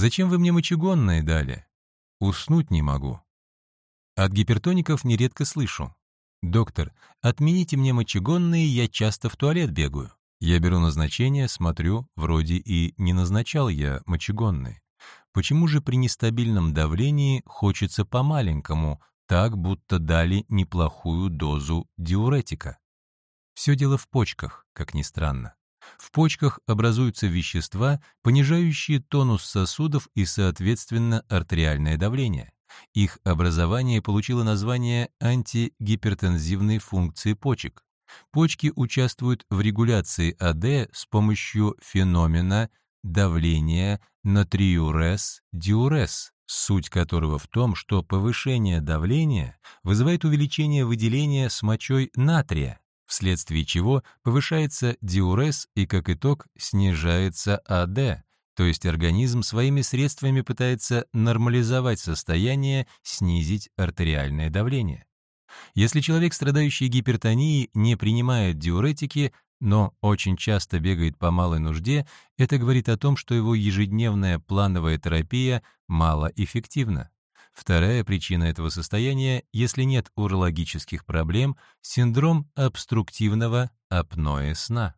«Зачем вы мне мочегонные дали?» «Уснуть не могу». От гипертоников нередко слышу. «Доктор, отмените мне мочегонные, я часто в туалет бегаю». Я беру назначение, смотрю, вроде и не назначал я мочегонные. Почему же при нестабильном давлении хочется по-маленькому, так будто дали неплохую дозу диуретика? Все дело в почках, как ни странно. В почках образуются вещества, понижающие тонус сосудов и, соответственно, артериальное давление. Их образование получило название антигипертензивной функции почек. Почки участвуют в регуляции АД с помощью феномена давления натриурез-диурез, суть которого в том, что повышение давления вызывает увеличение выделения с мочой натрия, вследствие чего повышается диурез и, как итог, снижается АД, то есть организм своими средствами пытается нормализовать состояние, снизить артериальное давление. Если человек, страдающий гипертонией, не принимает диуретики, но очень часто бегает по малой нужде, это говорит о том, что его ежедневная плановая терапия малоэффективна. Вторая причина этого состояния, если нет урологических проблем, синдром обструктивного апноэ сна.